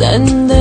send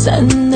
三